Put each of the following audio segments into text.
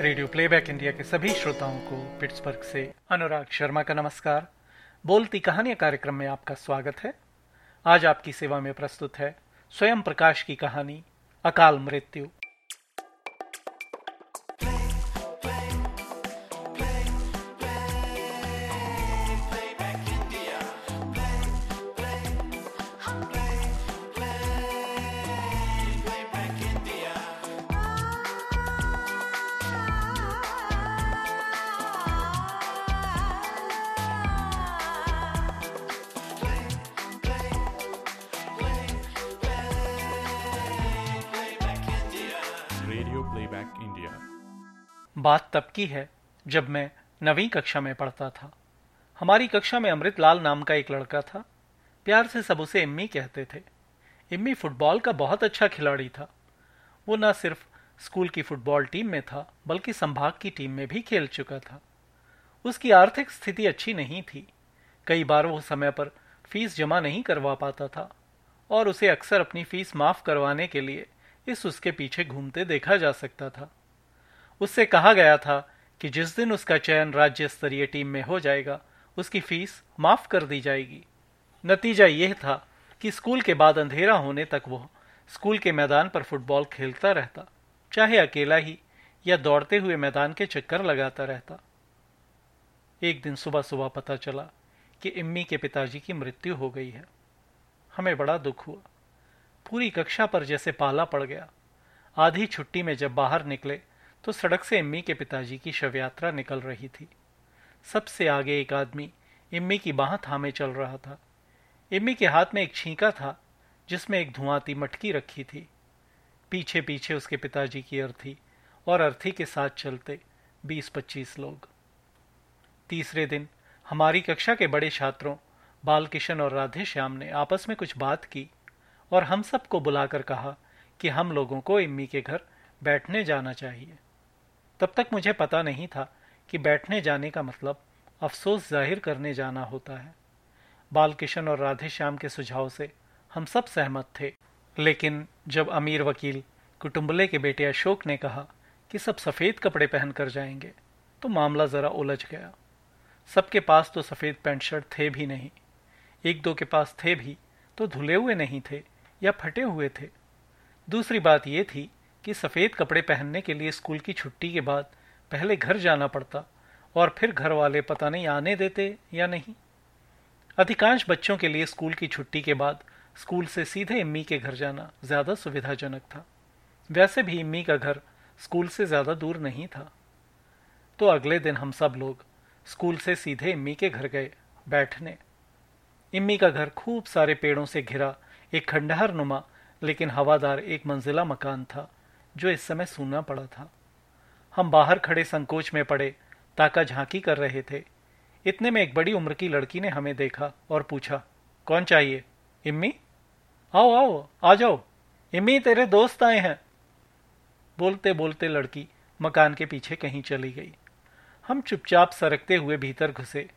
Radio playback India के सभी श्रोताओं को पिट्सबर्ग से अनुराग शर्मा का नमस्कार। बोलती कहानियाँ कार्यक्रम में आपका स्वागत है। आज आपकी सेवा में प्रस्तुत है स्वयं प्रकाश की कहानी, अकाल मृत्यु। बात तब की है जब मैं नवीं कक्षा में पढ़ता था। हमारी कक्षा में अमृत लाल नाम का एक लड़का था। प्यार से सब उसे इम्मी कहते थे। इम्मी फुटबॉल का बहुत अच्छा खिलाड़ी था। वो न सिर्फ़ स्कूल की फुटबॉल टीम में था, बल्कि संभाग की टीम में भी खेल चुका था। उसकी आर्थिक स्थिति अच्छी नहीं थी। कई बार वो समय पर फ़ीस जमा नहीं करवा पाता था और उसे अक्सर अपनी फ़ीस माफ़ करवाने के लिए इस उसके पीछे घूमते देखा जा सकता था। उससे कहा गया था कि जिस दिन उसका चयन राज्य स्तरीय टीम में हो जाएगा, उसकी फ़ीस माफ़ कर दी जाएगी। नतीजा यह था कि स्कूल के बाद अंधेरा होने तक वह स्कूल के मैदान पर फुटबॉल खेलता रहता, चाहे अकेला ही या दौड़ते हुए मैदान के चक्कर लगाता रहता। एक दिन सुबह सुबह पता चला कि इम्मी के पिताजी की मृत्यु हो गई है। हमें बड़ा दुख हुआ। पूरी कक्षा पर जैसे पाला पड़ गया। आधी छुट्टी में जब बाहर निकले तो सड़क से इम्मी के पिताजी की शव यात्रा निकल रही थी। सबसे आगे एक आदमी इम्मी की बाह थामे चल रहा था। इम्मी के हाथ में एक छींका था, जिसमें एक धुआंती मटकी रखी थी। पीछे पीछे उसके पिताजी की अर्थी और अर्थी के साथ चलते बीस पच्चीस लोग। तीसरे दिन हमारी कक्षा के बड़े छात्रों, बालकिशन और राधे श्याम ने आपस में कुछ बात की और हम सबको बुलाकर कहा कि हम लोगों को इम्मी के घर बैठने जाना चाहिए। तब तक मुझे पता नहीं था कि बैठने जाने का मतलब अफसोस ज़ाहिर करने जाना होता है। बालकिशन और राधे श्याम के सुझाव से हम सब सहमत थे। लेकिन जब अमीर वकील कुटुंबले के बेटे अशोक ने कहा कि सब सफ़ेद कपड़े पहनकर जाएँगे तो मामला जरा उलझ गया। सबके पास तो सफ़ेद पैंट शर्ट थे भी नहीं। एक दो के पास थे भी तो धुले हुए नहीं थे या फटे हुए थे। दूसरी बात यह थी कि सफ़ेद कपड़े पहनने के लिए स्कूल की छुट्टी के बाद पहले घर जाना पड़ता और फिर घर वाले पता नहीं आने देते या नहीं। अधिकांश बच्चों के लिए स्कूल की छुट्टी के बाद स्कूल से सीधे इम्मी के घर जाना ज़्यादा सुविधाजनक था। वैसे भी इम्मी का घर स्कूल से ज़्यादा दूर नहीं था। तो अगले दिन हम सब लोग स्कूल से सीधे इम्मी के घर गए बैठने। इम्मी का घर खूब सारे पेड़ों से घिरा, एक खंडहर नुमा, लेकिन हवादार एक मंजिला मकान था। जो इस समय सुनना पड़ा था। हम बाहर खड़े संकोच में पड़े, ताका झांकी कर रहे थे। इतने में एक बड़ी उम्र की लड़की ने हमें देखा और पूछा, कौन चाहिए? इम्मी? आओ आओ, आ जाओ। इम्मी, तेरे दोस्त आए हैं। बोलते बोलते लड़की मकान के पीछे कहीं चली गई। हम चुपचाप सरकते हुए भीतर घुसे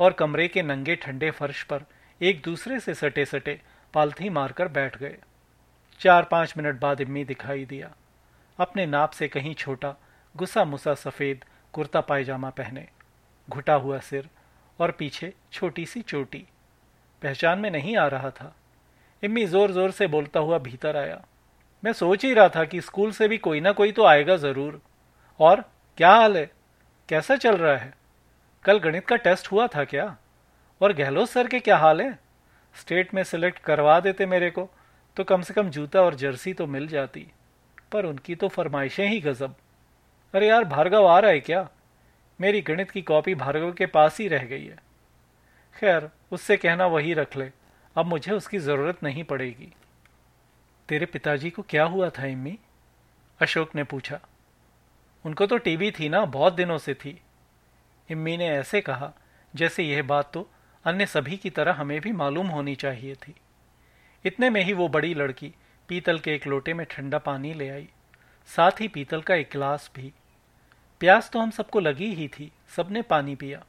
और कमरे के नंगे ठंडे फर्श पर एक दूसरे से सटे सटे पालथी मारकर बैठ गए। चार पाँच मिनट बाद इम्मी दिखाई दिया। अपने नाप से कहीं छोटा गुस्सा मुसा सफ़ेद कुर्ता पायजामा पहने। घुटा हुआ सिर और पीछे छोटी सी चोटी। पहचान में नहीं आ रहा था। इम्मी ज़ोर ज़ोर से बोलता हुआ भीतर आया। मैं सोच ही रहा था कि स्कूल से भी कोई ना कोई तो आएगा ज़रूर। और क्या हाल है? कैसा चल रहा है? कल गणित का टेस्ट हुआ था क्या? और गहलोत सर के क्या हाल है? स्टेट में सिलेक्ट करवा देते मेरे को तो कम से कम जूता और जर्सी तो मिल जाती। पर उनकी तो फरमाइशें ही गजब। अरे यार, भार्गव आ रहा है क्या? मेरी गणित की कॉपी भार्गव के पास ही रह गई है। खैर, उससे कहना वही रख ले। अब मुझे उसकी ज़रूरत नहीं पड़ेगी। तेरे पिताजी को क्या हुआ था, इम्मी? अशोक ने पूछा। उनको तो टीबी थी ना, बहुत दिनों से थी। इम्मी ने ऐसे कहा, जैसे यह बात तो अन्य सभी की तरह हमें भी मालूम होनी चाहिए थी। इतने में ही वो बड़ी लड़की पीतल के एक लोटे में ठंडा पानी ले आई। साथ ही पीतल का एक गिलास भी। प्यास तो हम सबको लगी ही थी, सबने पानी पिया।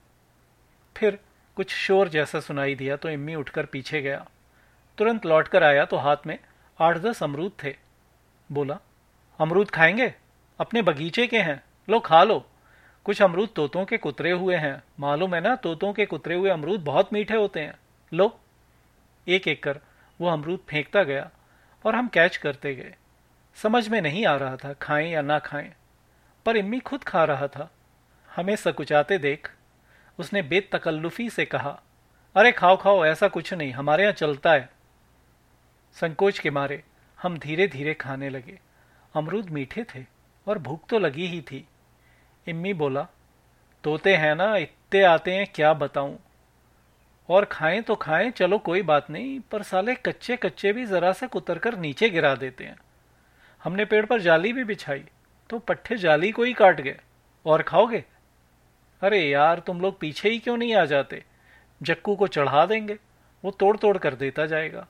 फिर कुछ शोर जैसा सुनाई दिया तो इम्मी उठकर पीछे गया। तुरंत लौटकर आया तो हाथ में आठ दस अमरूद थे। बोला, अमरूद खाएँगे? अपने बगीचे के हैं। लो, खा लो। कुछ अमरूद तोतों के कुतरे हुए हैं। मालूम है ना, तोतों के कुतरे हुए अमरूद बहुत मीठे होते हैं। लो। एक एक कर वो अमरूद फेंकता गया। और हम कैच करते गए। समझ में नहीं आ रहा था खाएँ या ना खाएँ, पर इम्मी खुद खा रहा था। हमें सकुचाते देख, उसने बेतकल्लुफी से कहा, अरे खाओ खाओ, ऐसा कुछ नहीं, हमारे यहाँ चलता है। संकोच के मारे हम धीरे धीरे खाने लगे। अमरूद मीठे थे और भूख तो लगी ही थी। इम्मी बोला, तोते हैं ना इतने आते हैं, क्या बताऊँ? और खाएँ तो खाएँ, चलो कोई बात नहीं, पर साले कच्चे कच्चे भी जरा से कुतर कर नीचे गिरा देते हैं। हमने पेड़ पर जाली भी बिछाई तो पट्टे जाली को ही काट गए। और खाओगे? अरे यार, तुम लोग पीछे ही क्यों नहीं आ जाते? जक्कू को चढ़ा देंगे, वो तोड़ तोड़ कर देता जाएगा।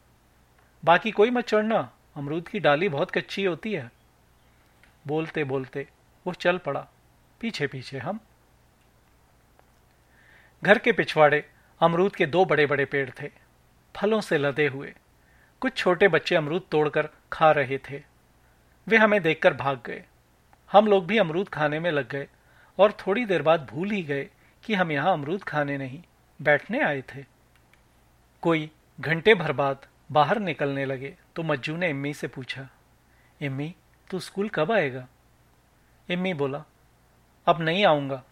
बाकी कोई मत चढ़ना, अमरूद की डाली बहुत कच्ची होती है। बोलते बोलते वो चल पड़ा पीछे पीछे हम। घर के पिछवाड़े अमरूद के दो बड़े बड़े पेड़ थे। फलों से लदे हुए। कुछ छोटे बच्चे अमरूद तोड़कर खा रहे थे। वे हमें देखकर भाग गए। हम लोग भी अमरूद खाने में लग गए और थोड़ी देर बाद भूल ही गए कि हम यहाँ अमरूद खाने नहीं, बैठने आए थे। कोई घंटे भर बाद बाहर निकलने लगे तो मज्जू ने इम्मी से पूछा, इम्मी, तू स्कूल कब आएगा? इम्मी बोला, अब नहीं आऊँगा।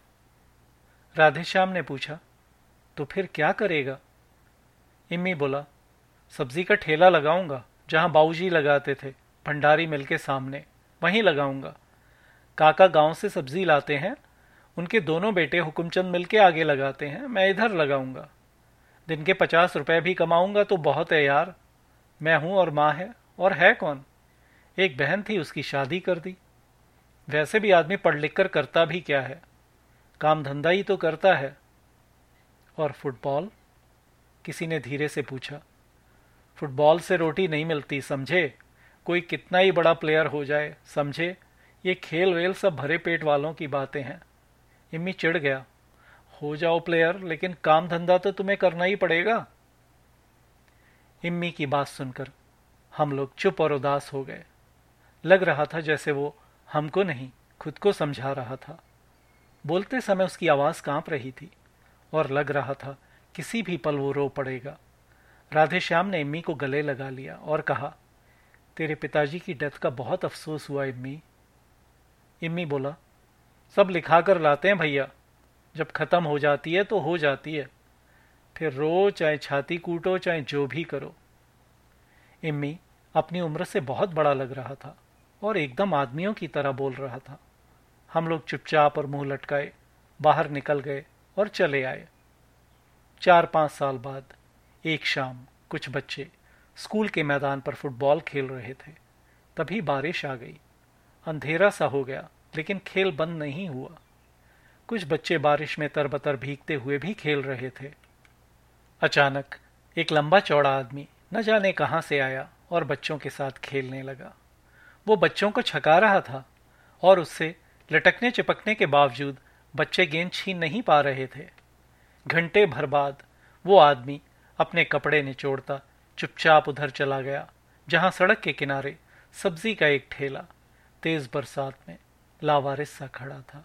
राधेश्याम ने पूछा तो फिर क्या करेगा? इम्मी बोला, सब्ज़ी का ठेला लगाऊँगा, जहाँ बाबूजी लगाते थे, भंडारी मिल के सामने, वहीं लगाऊँगा। काका गाँव से सब्ज़ी लाते हैं, उनके दोनों बेटे हुकुमचंद मिल के आगे लगाते हैं, मैं इधर लगाऊँगा। दिन के पचास रुपए भी कमाऊँगा तो बहुत है यार। मैं हूँ और माँ है, और है कौन? एक बहन थी, उसकी शादी कर दी। वैसे भी आदमी पढ़ लिख कर करता भी क्या है? काम धंधा ही तो करता है। और फुटबॉल? किसी ने धीरे से पूछा। फुटबॉल से रोटी नहीं मिलती, समझे? कोई कितना ही बड़ा प्लेयर हो जाए, समझे? ये खेल वेल सब भरे पेट वालों की बातें हैं। इम्मी चिढ़ गया। हो जाओ प्लेयर लेकिन काम धंधा तो तुम्हें करना ही पड़ेगा। इम्मी की बात सुनकर हम लोग चुप और उदास हो गए। लग रहा था जैसे वो हमको नहीं, खुद को समझा रहा था। बोलते समय उसकी आवाज़ काँप रही थी। और लग रहा था, किसी भी पल वो रो पड़ेगा। राधेश्याम ने इम्मी को गले लगा लिया और कहा, तेरे पिताजी की डेथ का बहुत अफसोस हुआ, इम्मी। इम्मी बोला, सब लिखा कर लाते हैं भैया। जब खत्म हो जाती है तो हो जाती है। फिर रो, चाहे छाती कूटो, चाहे जो भी करो। इम्मी अपनी उम्र से बहुत बड़ा लग रहा था और एकदम आदमियों की तरह बोल रहा था। हम लोग चुपचाप और मुँह लटकाए, बाहर निकल गए। और चले आए। चार पाँच साल बाद, एक शाम, कुछ बच्चे स्कूल के मैदान पर फुटबॉल खेल रहे थे। तभी बारिश आ गई। अंधेरा सा हो गया, लेकिन खेल बंद नहीं हुआ। कुछ बच्चे बारिश में तरबतर भीगते हुए भी खेल रहे थे। अचानक एक लंबा चौड़ा आदमी न जाने कहाँ से आया और बच्चों के साथ खेलने लगा। वो बच्चों को छका रहा था और उससे लटकने चिपकने के बावजूद बच्चे गेंद छीन नहीं पा रहे थे। घंटे भर बाद वो आदमी अपने कपड़े निचोड़ता, चुपचाप उधर चला गया, जहाँ सड़क के किनारे सब्ज़ी का एक ठेला तेज बरसात में लावारिस सा खड़ा था।